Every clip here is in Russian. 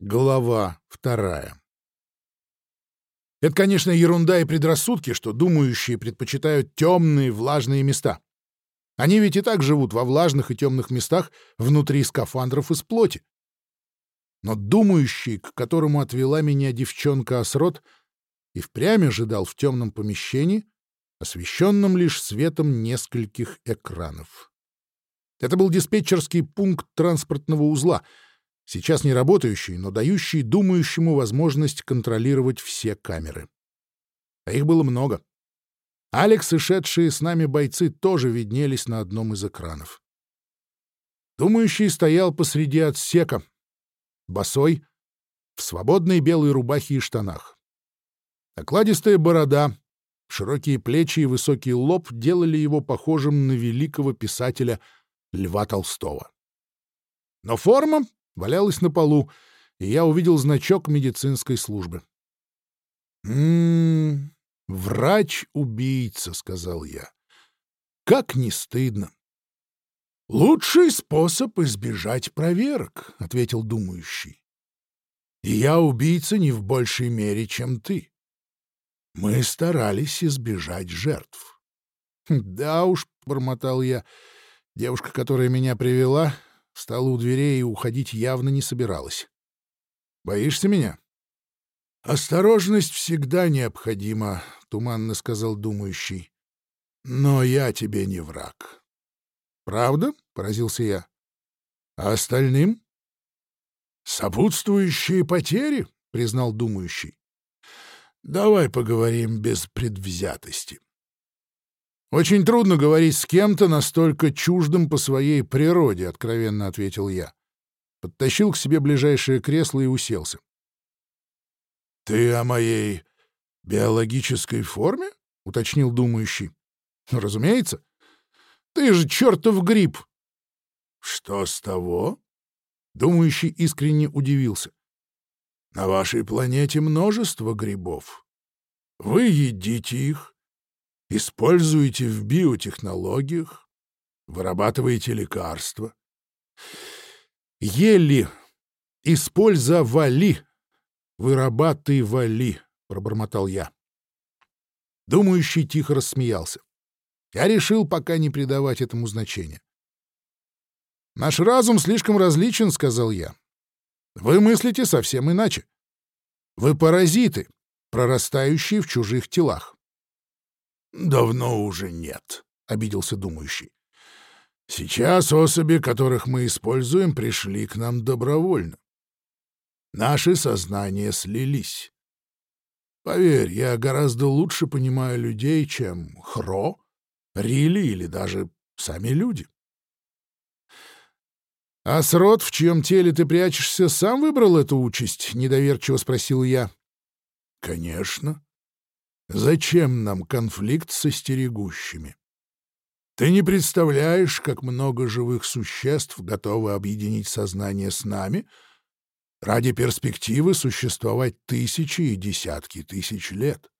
Глава вторая. Это, конечно, ерунда и предрассудки, что думающие предпочитают темные влажные места. Они ведь и так живут во влажных и темных местах внутри скафандров из плоти. Но думающий, к которому отвела меня девчонка Осрот, и впрямь ожидал в темном помещении, освещенном лишь светом нескольких экранов. Это был диспетчерский пункт транспортного узла — сейчас не работающий, но дающий думающему возможность контролировать все камеры. А их было много. Алекс и шедшие с нами бойцы тоже виднелись на одном из экранов. Думающий стоял посреди отсека, босой, в свободной белой рубахе и штанах. Окладистая борода, широкие плечи и высокий лоб делали его похожим на великого писателя Льва Толстого. Но форма валялась на полу, и я увидел значок медицинской службы. «М-м, врач-убийца», — сказал я. «Как не стыдно». «Лучший способ избежать проверок», — ответил думающий. «И я убийца не в большей мере, чем ты. Мы старались избежать жертв». «Да уж», — бормотал я, — «девушка, которая меня привела, Встала у дверей и уходить явно не собиралась. «Боишься меня?» «Осторожность всегда необходима», — туманно сказал думающий. «Но я тебе не враг». «Правда?» — поразился я. «А остальным?» «Сопутствующие потери», — признал думающий. «Давай поговорим без предвзятости». «Очень трудно говорить с кем-то настолько чуждым по своей природе», — откровенно ответил я. Подтащил к себе ближайшее кресло и уселся. «Ты о моей биологической форме?» — уточнил думающий. «Ну, разумеется. Ты же чертов гриб!» «Что с того?» Думающий искренне удивился. «На вашей планете множество грибов. Вы едите их, используете в биотехнологиях, вырабатываете лекарства. Ели, использовали, вырабатывали, пробормотал я. Думающий тихо рассмеялся. Я решил пока не придавать этому значения. «Наш разум слишком различен», — сказал я. «Вы мыслите совсем иначе. Вы паразиты, прорастающие в чужих телах. «Давно уже нет», — обиделся думающий. «Сейчас особи, которых мы используем, пришли к нам добровольно. Наши сознания слились. Поверь, я гораздо лучше понимаю людей, чем Хро, Рили или даже сами люди». «А срод, в чьем теле ты прячешься, сам выбрал эту участь?» — недоверчиво спросил я. «Конечно. Зачем нам конфликт со стерегущими? Ты не представляешь, как много живых существ готовы объединить сознание с нами ради перспективы существовать тысячи и десятки тысяч лет.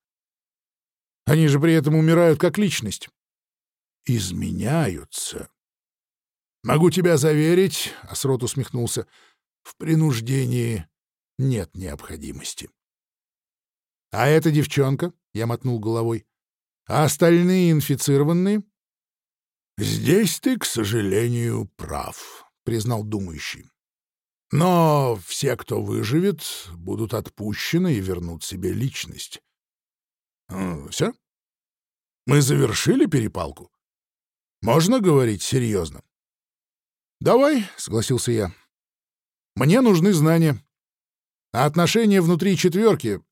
Они же при этом умирают как личность. Изменяются. Могу тебя заверить, — Асрот усмехнулся, — в принуждении нет необходимости. А эта девчонка? Я мотнул головой. А остальные инфицированные? Здесь ты, к сожалению, прав, признал думающий. Но все, кто выживет, будут отпущены и вернут себе личность. Все? Мы завершили перепалку? Можно говорить серьезно? Давай, согласился я. Мне нужны знания. А отношения внутри четверки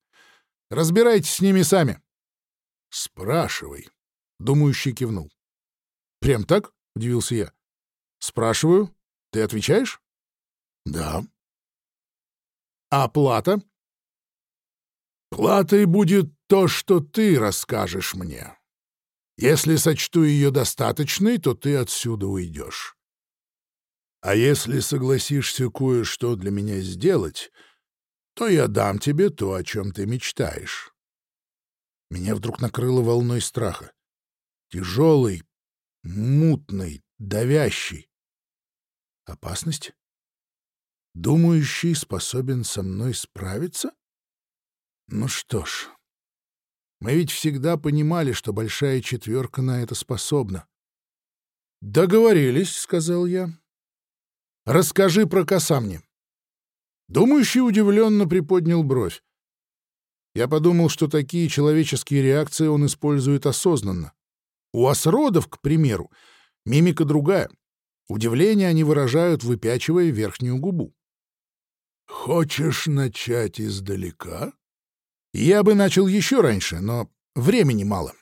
Разбирайтесь с ними сами. — Спрашивай. Думающий кивнул. — Прям так? — удивился я. — Спрашиваю. Ты отвечаешь? — Да. — А плата? — Платой будет то, что ты расскажешь мне. Если сочту ее достаточной, то ты отсюда уйдешь. А если согласишься кое-что для меня сделать, то я дам тебе то, о чем ты мечтаешь. Меня вдруг накрыло волной страха. Тяжелый, мутный, давящий. Опасность? Думающий способен со мной справиться? Ну что ж, мы ведь всегда понимали, что большая четверка на это способна. «Договорились», — сказал я. «Расскажи про Касамни». Думающий удивленно приподнял бровь. Я подумал, что такие человеческие реакции он использует осознанно. У осродов, к примеру, мимика другая. Удивление они выражают, выпячивая верхнюю губу. «Хочешь начать издалека?» Я бы начал еще раньше, но времени мало.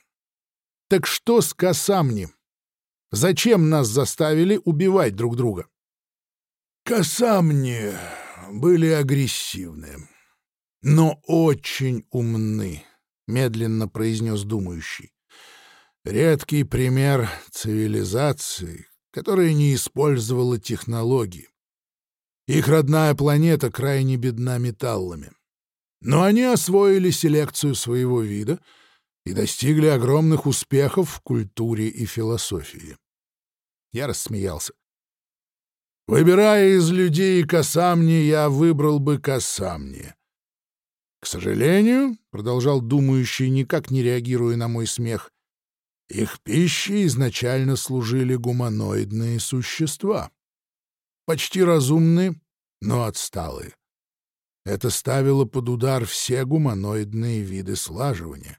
Так что с Касамни? Зачем нас заставили убивать друг друга? Касамни были агрессивны, но очень умны, — медленно произнес думающий. Редкий пример цивилизации, которая не использовала технологии. Их родная планета крайне бедна металлами. Но они освоили селекцию своего вида и достигли огромных успехов в культуре и философии. Я рассмеялся. Выбирая из людей Касамни, я выбрал бы Касамни. К сожалению, — продолжал думающий, никак не реагируя на мой смех, — их пищей изначально служили гуманоидные существа. Почти разумные, но отсталые. Это ставило под удар все гуманоидные виды слаживания.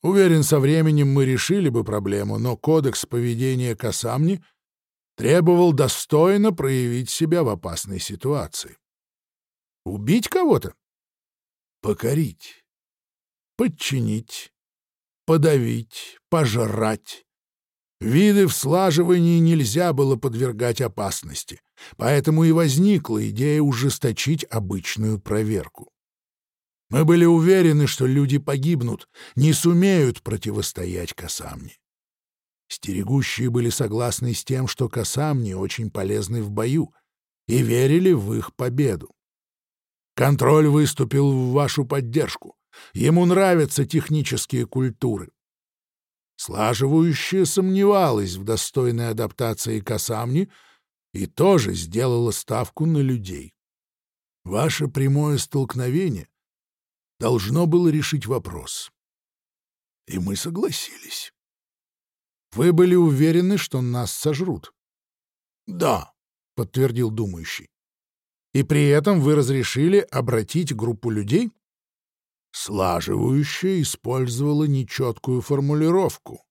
Уверен, со временем мы решили бы проблему, но кодекс поведения Касамни требовал достойно проявить себя в опасной ситуации. Убить кого-то? Покорить. Подчинить. Подавить. Пожрать. Виды в слаживании нельзя было подвергать опасности, поэтому и возникла идея ужесточить обычную проверку. Мы были уверены, что люди погибнут, не сумеют противостоять Касамни. Стерегущие были согласны с тем, что Касамни очень полезны в бою, и верили в их победу. Контроль выступил в вашу поддержку. Ему нравятся технические культуры. Слаживающая сомневалась в достойной адаптации Касамни и тоже сделала ставку на людей. Ваше прямое столкновение должно было решить вопрос. И мы согласились. Вы были уверены, что нас сожрут? — Да, — подтвердил думающий. — И при этом вы разрешили обратить группу людей Слаживающая использовала нечеткую формулировку.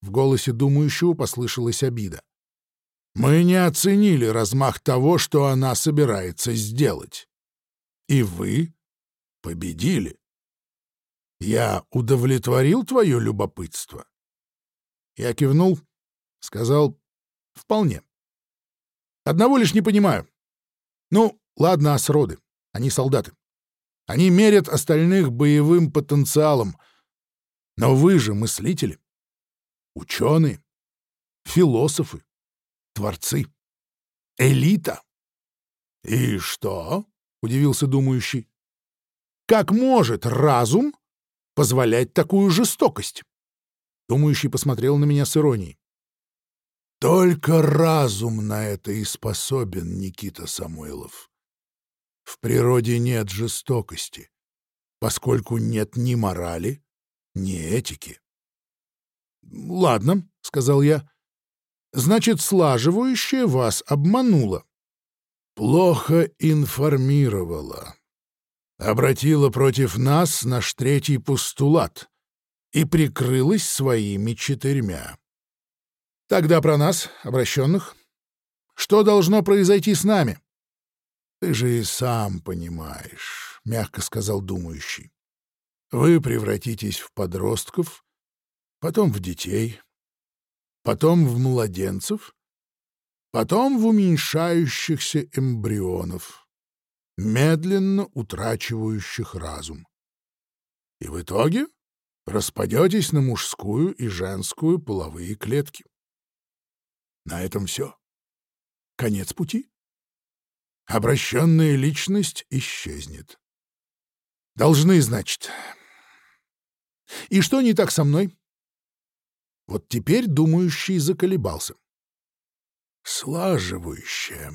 В голосе думающего послышалась обида. Мы не оценили размах того, что она собирается сделать. И вы победили. Я удовлетворил твое любопытство? Я кивнул, сказал «вполне». Одного лишь не понимаю. Ну, ладно, осроды, они солдаты. Они мерят остальных боевым потенциалом. Но вы же мыслители, ученые, философы, творцы, элита. — И что? — удивился думающий. — Как может разум позволять такую жестокость? Думающий посмотрел на меня с иронией. — Только разум на это и способен, Никита Самойлов. В природе нет жестокости, поскольку нет ни морали, ни этики. «Ладно», — сказал я, — «значит, слаживающая вас обманула». «Плохо информировала. Обратила против нас наш третий постулат и прикрылась своими четырьмя». «Тогда про нас, обращенных. Что должно произойти с нами?» «Ты же и сам понимаешь», — мягко сказал думающий. «Вы превратитесь в подростков, потом в детей, потом в младенцев, потом в уменьшающихся эмбрионов, медленно утрачивающих разум. И в итоге распадетесь на мужскую и женскую половые клетки. На этом все. Конец пути обращенная личность исчезнет. Должны, значит. И что не так со мной? Вот теперь думающий заколебался. Слаживающая.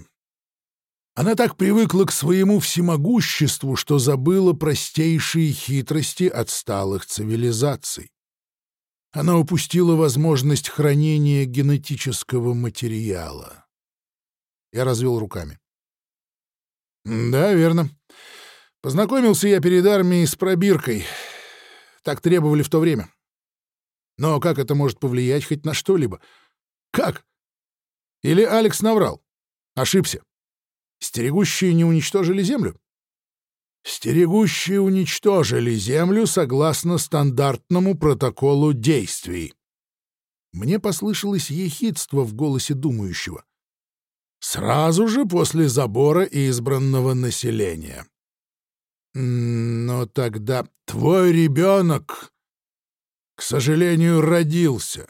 Она так привыкла к своему всемогуществу, что забыла простейшие хитрости отсталых цивилизаций. Она упустила возможность хранения генетического материала. Я развел руками. Да, верно. Познакомился я перед армией с пробиркой. Так требовали в то время. Но как это может повлиять хоть на что-либо? Как? Или Алекс наврал? Ошибся. Стерегущие не уничтожили Землю? Стерегущие уничтожили Землю согласно стандартному протоколу действий. Мне послышалось ехидство в голосе думающего. Сразу же после забора избранного населения. Но тогда твой ребенок, к сожалению, родился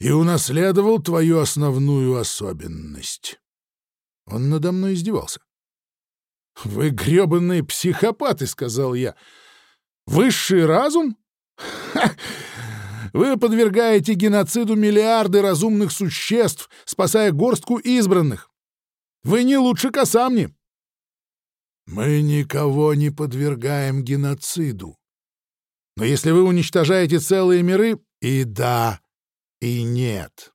и унаследовал твою основную особенность. Он надо мной издевался. «Вы грёбаные психопаты», — сказал я. «Высший разум? Ха! Вы подвергаете геноциду миллиарды разумных существ, спасая горстку избранных. Вы не лучше Касамни». «Мы никого не подвергаем геноциду. Но если вы уничтожаете целые миры, и да, и нет».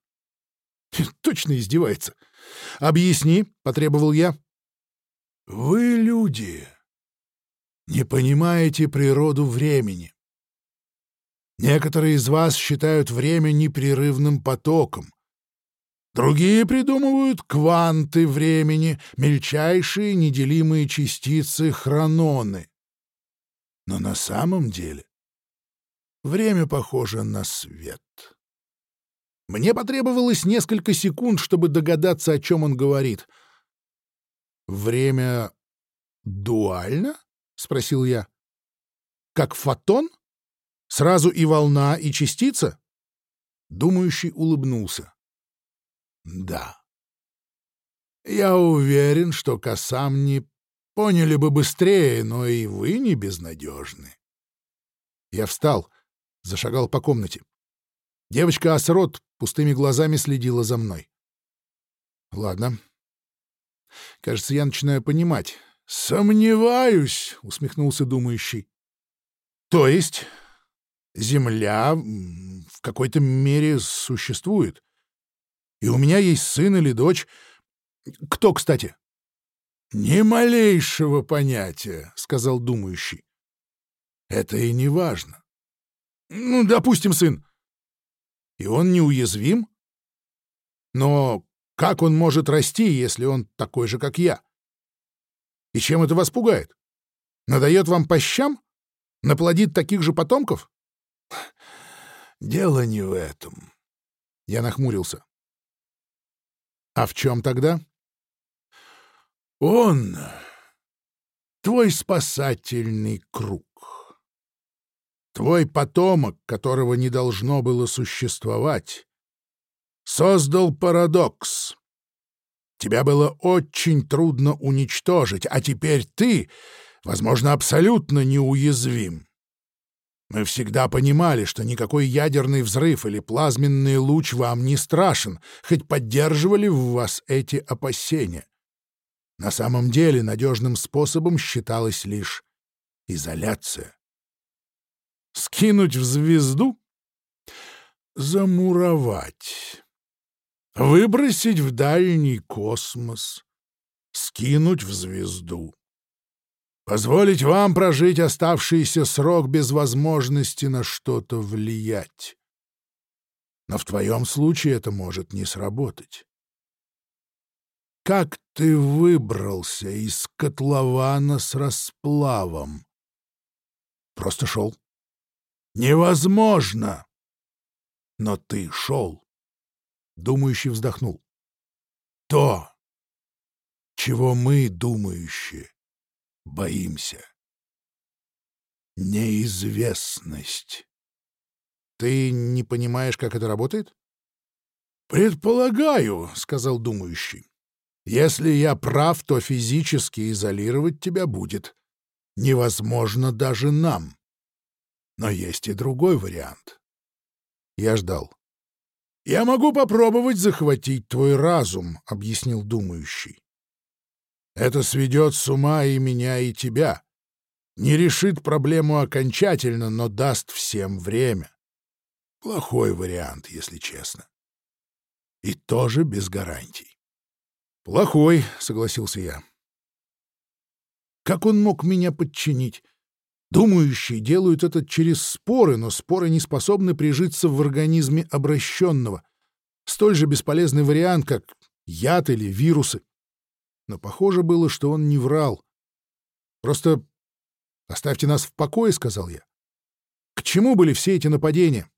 Точно издевается. «Объясни», — потребовал я. Вы, люди, не понимаете природу времени. Некоторые из вас считают время непрерывным потоком. Другие придумывают кванты времени, мельчайшие неделимые частицы хрононы. Но на самом деле время похоже на свет. Мне потребовалось несколько секунд, чтобы догадаться, о чем он говорит — «Время дуально?» — спросил я. «Как фотон? Сразу и волна, и частица?» Думающий улыбнулся. «Да. Я уверен, что Касамни поняли бы быстрее, но и вы не безнадежны». Я встал, зашагал по комнате. Девочка Асрот пустыми глазами следила за мной. «Ладно, Кажется, я начинаю понимать. «Сомневаюсь», — усмехнулся думающий. «То есть Земля в какой-то мере существует. И у меня есть сын или дочь. Кто, кстати?» «Ни малейшего понятия», — сказал думающий. «Это и не важно. Ну, допустим, сын. И он неуязвим? Но как он может расти, если он такой же, как я? И чем это вас пугает? Надает вам по щам? Наплодит таких же потомков? Дело не в этом. Я нахмурился. А в чем тогда? Он — твой спасательный круг. Твой потомок, которого не должно было существовать, создал парадокс. Тебя было очень трудно уничтожить, а теперь ты, возможно, абсолютно неуязвим. Мы всегда понимали, что никакой ядерный взрыв или плазменный луч вам не страшен, хоть поддерживали в вас эти опасения. На самом деле надежным способом считалась лишь изоляция. Скинуть в звезду? Замуровать выбросить в дальний космос, скинуть в звезду. Позволить вам прожить оставшийся срок без возможности на что-то влиять. Но в твоем случае это может не сработать. Как ты выбрался из котлована с расплавом? Просто шел. Невозможно! Но ты шел. Думающий вздохнул. То, чего мы, думающие, боимся. Неизвестность. Ты не понимаешь, как это работает? Предполагаю, сказал думающий. Если я прав, то физически изолировать тебя будет невозможно даже нам. Но есть и другой вариант. Я ждал. «Я могу попробовать захватить твой разум», — объяснил думающий. Это сведет с ума и меня, и тебя. Не решит проблему окончательно, но даст всем время. Плохой вариант, если честно. И тоже без гарантий. Плохой, согласился я. Как он мог меня подчинить? Думающие делают это через споры, но споры не способны прижиться в организме обращенного. Столь же бесполезный вариант, как яд или вирусы. Но похоже было, что он не врал. Просто оставьте нас в покое, — сказал я. К чему были все эти нападения?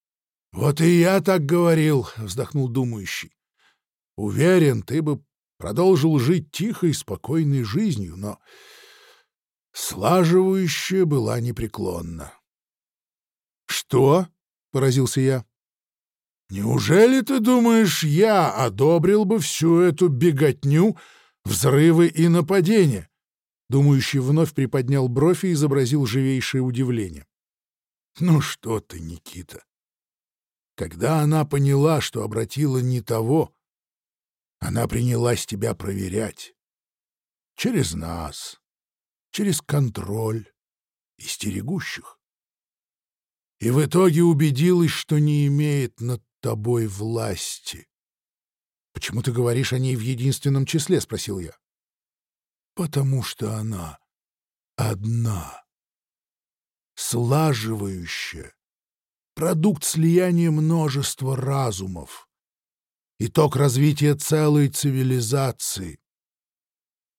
— Вот и я так говорил, — вздохнул думающий. — Уверен, ты бы продолжил жить тихой, спокойной жизнью, но слаживающая была непреклонна. — Что? — поразился я. — Неужели ты думаешь, я одобрил бы всю эту беготню, взрывы и нападения? Думающий вновь приподнял бровь и изобразил живейшее удивление. — Ну что ты, Никита! Когда она поняла, что обратила не того, она принялась тебя проверять. Через нас, через контроль и стерегущих. И в итоге убедилась, что не имеет над тобой власти. — Почему ты говоришь о ней в единственном числе? — спросил я. — Потому что она одна, слаживающая, продукт слияния множества разумов, итог развития целой цивилизации,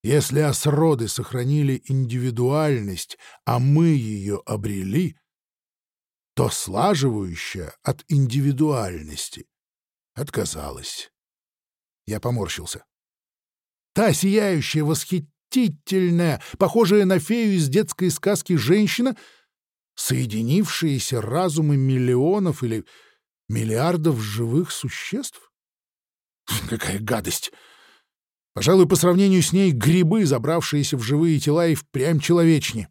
если осроды сохранили индивидуальность, а мы ее обрели, то слаживающая от индивидуальности отказалась. Я поморщился. Та сияющая, восхитительная, похожая на фею из детской сказки женщина, соединившиеся разумы миллионов или миллиардов живых существ? Какая гадость! Пожалуй, по сравнению с ней грибы, забравшиеся в живые тела, и впрямь человечнее.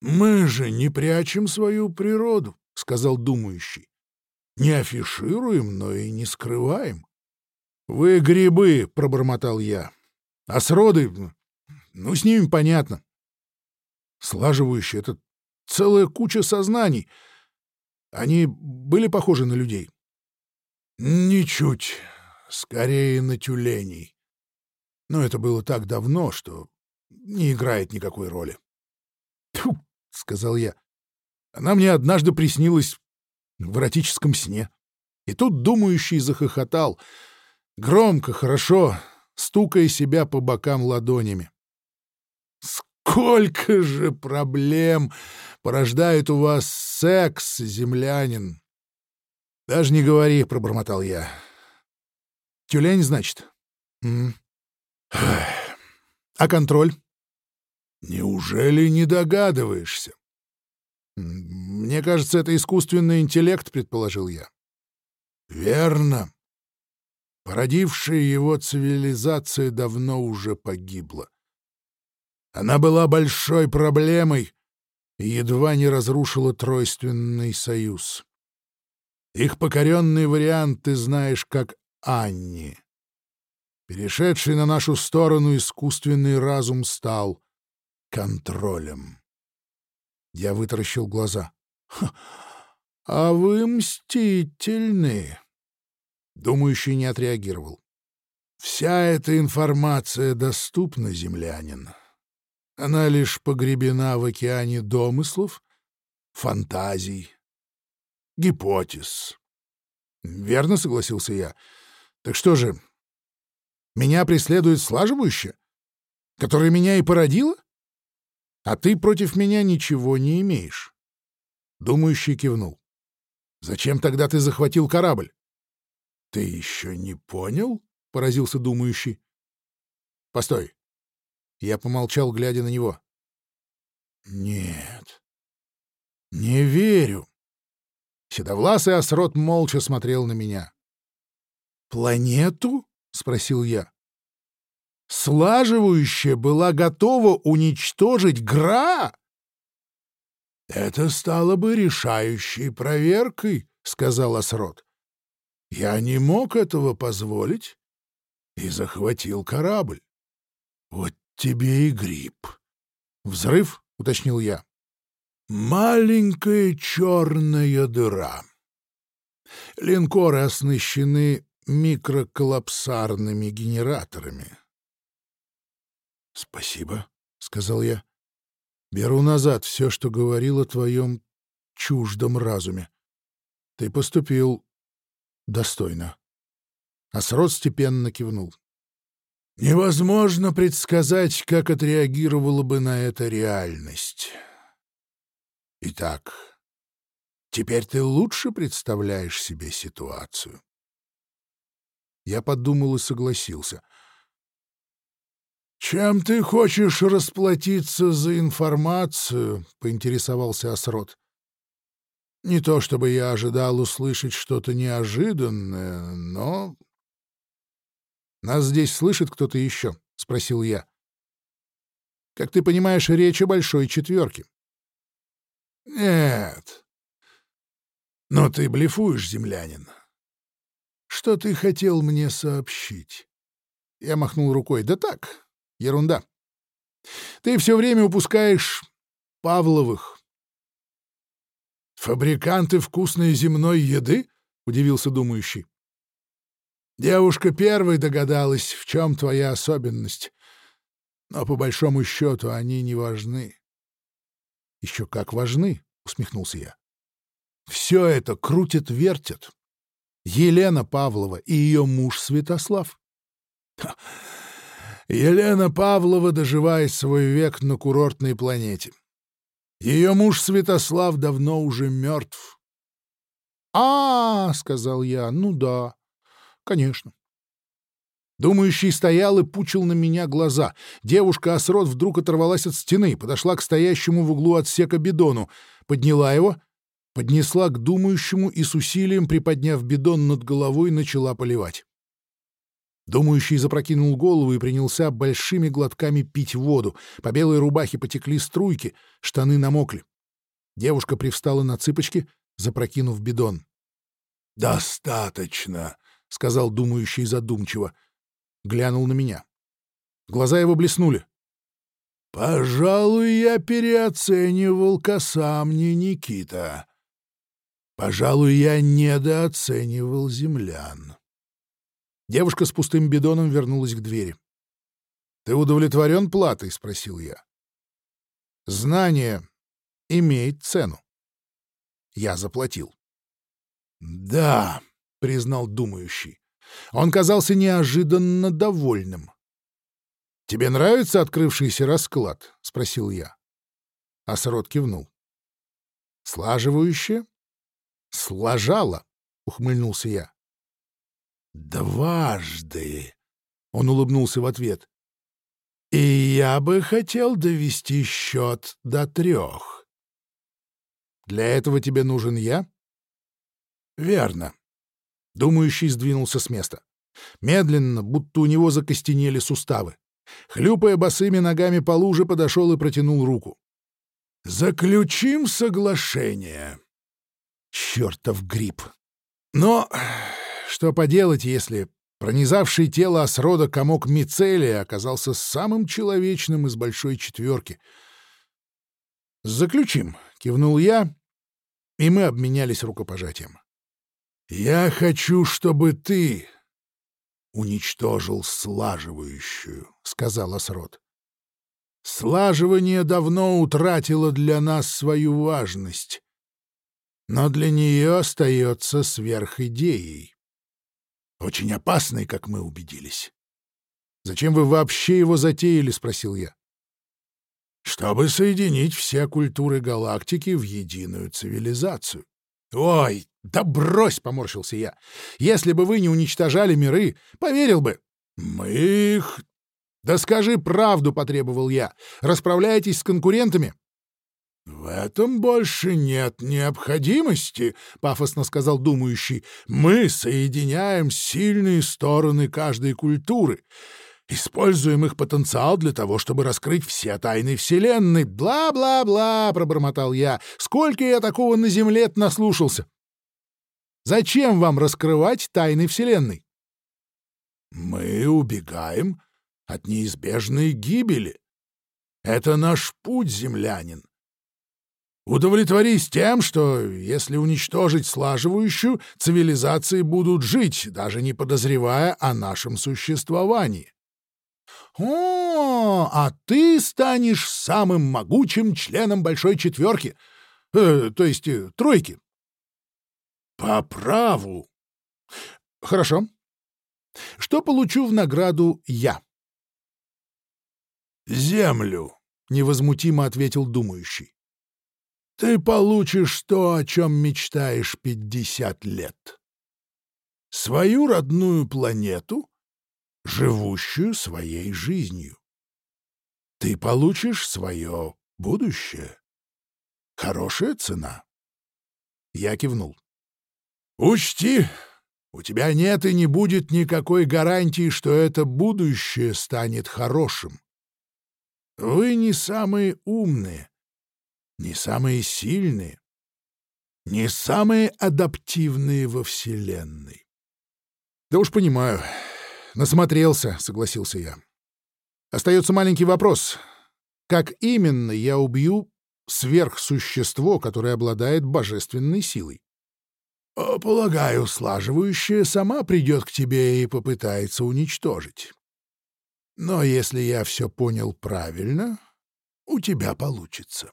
«Мы же не прячем свою природу», — сказал думающий. «Не афишируем, но и не скрываем». «Вы грибы», — пробормотал я. «А сроды, ну, с ними понятно. Слаживающие — это целая куча сознаний. Они были похожи на людей?» «Ничуть. Скорее на тюленей. Но это было так давно, что не играет никакой роли. «Тьфу!» — сказал я. Она мне однажды приснилась в эротическом сне. И тут думающий захохотал. Громко, хорошо, стукая себя по бокам ладонями. «Сколько же проблем порождает у вас секс, землянин!» «Даже не говори», — пробормотал я. «Тюлень, значит?» А контроль? Неужели не догадываешься? Мне кажется, это искусственный интеллект, предположил я. Верно. Породившая его цивилизация давно уже погибла. Она была большой проблемой и едва не разрушила тройственный союз. Их покоренный вариант ты знаешь как Анни. Перешедший на нашу сторону искусственный разум стал контролем. Я вытаращил глаза. — А вы мстительны. Думающий не отреагировал. Вся эта информация доступна, землянин. Она лишь погребена в океане домыслов, фантазий, гипотез. — Верно, — согласился я. — Так что же, меня преследует слаживающая, которая меня и породила? А ты против меня ничего не имеешь. Думающий кивнул. Зачем тогда ты захватил корабль? Ты еще не понял? Поразился думающий. Постой. Я помолчал, глядя на него. Нет. Не верю. Седовласый осрот молча смотрел на меня. «Планету?» — спросил я. «Слаживающая была готова уничтожить Гра?» «Это стало бы решающей проверкой», — сказал Асрот. «Я не мог этого позволить и захватил корабль. Вот тебе и гриб. Взрыв, уточнил я. Маленькая черная дыра. Линкоры оснащены микроколлапсарными генераторами. «Спасибо», — сказал я. «Беру назад все, что говорил о твоем чуждом разуме. Ты поступил достойно». Асрот степенно кивнул. «Невозможно предсказать, как отреагировала бы на это реальность. Итак, теперь ты лучше представляешь себе ситуацию». Я подумал и согласился. «Чем ты хочешь расплатиться за информацию?» — поинтересовался Асрот. «Не то чтобы я ожидал услышать что-то неожиданное, но...» «Нас здесь слышит кто-то еще?» — спросил я. «Как ты понимаешь, речь о большой четверке». «Нет. Но ты блефуешь, землянин. Что ты хотел мне сообщить?» Я махнул рукой. «Да так, ерунда. Ты все время упускаешь Павловых». «Фабриканты вкусной земной еды?» — удивился думающий. «Девушка первой догадалась, в чем твоя особенность. Но по большому счету они не важны». «Еще как важны!» — усмехнулся я. «Все это крутит-вертит. Елена Павлова и ее муж Святослав. Елена Павлова доживает свой век на курортной планете. Ее муж Святослав давно уже мертв. «А, — сказал я, — ну да, конечно». Думающий стоял и пучил на меня глаза. Девушка-осрод вдруг оторвалась от стены, подошла к стоящему в углу отсека бидону, подняла его поднесла к думающему и с усилием, приподняв бидон над головой, начала поливать. Думающий запрокинул голову и принялся большими глотками пить воду. По белой рубахе потекли струйки, штаны намокли. Девушка привстала на цыпочки, запрокинув бидон. «Достаточно», — сказал думающий задумчиво. Глянул на меня. Глаза его блеснули. «Пожалуй, я переоценивал Касамни Никита. Пожалуй, я недооценивал землян. Девушка с пустым бидоном вернулась к двери. — Ты удовлетворен платой? — спросил я. — Знание имеет цену. Я заплатил. — Да, — признал думающий. Он казался неожиданно довольным. — Тебе нравится открывшийся расклад? — спросил я. Асрот кивнул. — Слаживающее Сложала, ухмыльнулся я. Дважды, он улыбнулся в ответ. И я бы хотел довести счет до трех. Для этого тебе нужен я? Верно. Думающий сдвинулся с места. Медленно, будто у него закостенели суставы. Хлюпая босыми ногами по луже, подошел и протянул руку. «Заключим соглашение. Чертов гриб! Но что поделать, если пронизавший тело осрода комок мицелия оказался самым человечным из большой четверки? «Заключим», — кивнул я, и мы обменялись рукопожатием. «Я хочу, чтобы ты уничтожил слаживающую», — сказал Осрод. «Слаживание давно утратило для нас свою важность но для нее остается сверхидеей. Очень опасной, как мы убедились. «Зачем вы вообще его затеяли?» — спросил я. «Чтобы соединить все культуры галактики в единую цивилизацию». «Ой, да брось!» — поморщился я. «Если бы вы не уничтожали миры, поверил бы». «Мы их...» «Да скажи правду!» — потребовал я. «Расправляетесь с конкурентами?» «В этом больше нет необходимости», — пафосно сказал думающий. «Мы соединяем сильные стороны каждой культуры, используем их потенциал для того, чтобы раскрыть все тайны Вселенной. Бла-бла-бла», — пробормотал я. «Сколько я такого на Земле наслушался!» «Зачем вам раскрывать тайны Вселенной?» «Мы убегаем от неизбежной гибели. Это наш путь, землянин. Удовлетворись тем, что, если уничтожить слаживающую, цивилизации будут жить, даже не подозревая о нашем существовании. О, а ты станешь самым могучим членом Большой Четверки, э, то есть э, тройки. По праву. Хорошо. Что получу в награду я? Землю, невозмутимо ответил думающий. Ты получишь то, о чем мечтаешь пятьдесят лет. Свою родную планету, живущую своей жизнью. Ты получишь свое будущее. Хорошая цена. Я кивнул. Учти, у тебя нет и не будет никакой гарантии, что это будущее станет хорошим. Вы не самые умные, не самые сильные, не самые адаптивные во Вселенной. — Да уж понимаю. Насмотрелся, — согласился я. Остается маленький вопрос. Как именно я убью сверхсущество, которое обладает божественной силой? — Полагаю, слаживающая сама придет к тебе и попытается уничтожить. Но если я все понял правильно, у тебя получится.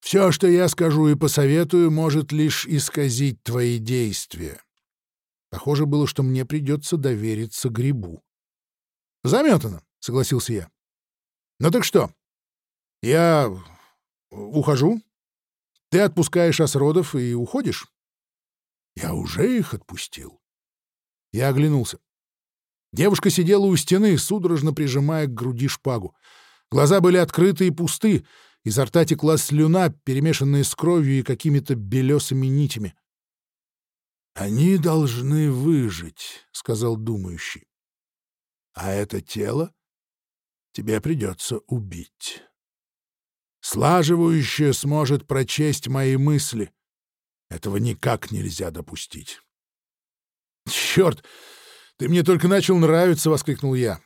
Все, что я скажу и посоветую, может лишь исказить твои действия. Похоже было, что мне придется довериться грибу. — Заметано, — согласился я. — Ну так что? Я ухожу? Ты отпускаешь осродов и уходишь? Я уже их отпустил. Я оглянулся. Девушка сидела у стены, судорожно прижимая к груди шпагу. Глаза были открыты и пусты, Изо рта текла слюна, перемешанная с кровью и какими-то белесыми нитями. «Они должны выжить», — сказал думающий. «А это тело тебе придется убить. Слаживающее сможет прочесть мои мысли. Этого никак нельзя допустить». «Черт! Ты мне только начал нравиться!» — воскликнул я.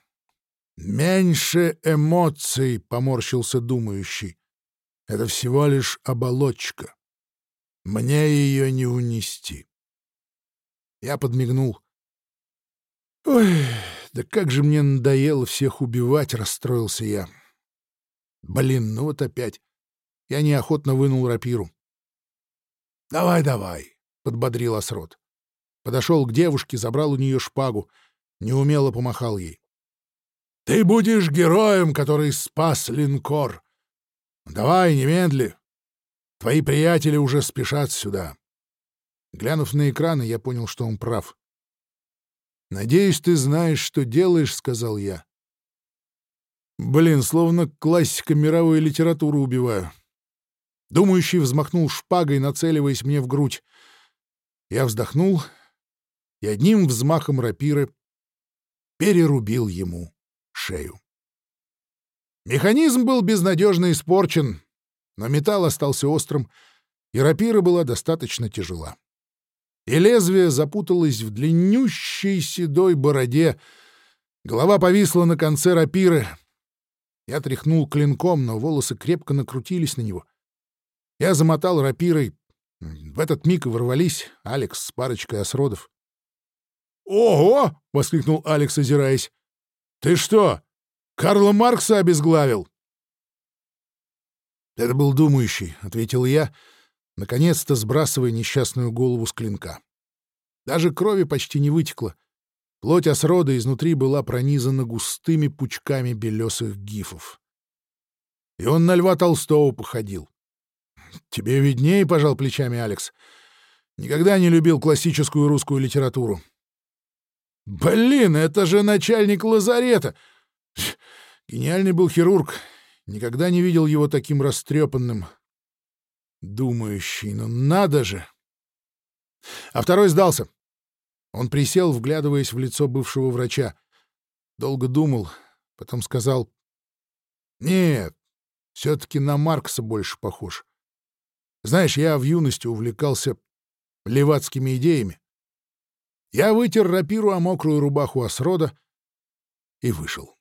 «Меньше эмоций!» — поморщился думающий. Это всего лишь оболочка. Мне ее не унести. Я подмигнул. Ой, да как же мне надоело всех убивать, расстроился я. Блин, ну вот опять. Я неохотно вынул рапиру. «Давай, давай», — подбодрил Осрод. Подошел к девушке, забрал у нее шпагу, неумело помахал ей. «Ты будешь героем, который спас линкор. «Давай, немедли! Твои приятели уже спешат сюда!» Глянув на экраны, я понял, что он прав. «Надеюсь, ты знаешь, что делаешь», — сказал я. «Блин, словно классика мировой литературы убиваю». Думающий взмахнул шпагой, нацеливаясь мне в грудь. Я вздохнул и одним взмахом рапиры перерубил ему шею. Механизм был безнадежно испорчен, но металл остался острым, и рапира была достаточно тяжела. И лезвие запуталось в длиннющей седой бороде, голова повисла на конце рапиры. Я тряхнул клинком, но волосы крепко накрутились на него. Я замотал рапирой. В этот миг ворвались Алекс с парочкой осродов. «Ого!» — воскликнул Алекс, озираясь. «Ты что, Карла Маркса обезглавил!» «Это был думающий», — ответил я, наконец-то сбрасывая несчастную голову с клинка. Даже крови почти не вытекло. Плоть осрода изнутри была пронизана густыми пучками белесых гифов. И он на Льва Толстого походил. «Тебе виднее», — пожал плечами Алекс. «Никогда не любил классическую русскую литературу». «Блин, это же начальник лазарета! Гениальный был хирург. Никогда не видел его таким растрепанным. Думающий, ну надо же! А второй сдался. Он присел, вглядываясь в лицо бывшего врача. Долго думал, потом сказал, «Нет, все-таки на Маркса больше похож. Знаешь, я в юности увлекался левацкими идеями. Я вытер рапиру о мокрую рубаху Осрода и вышел.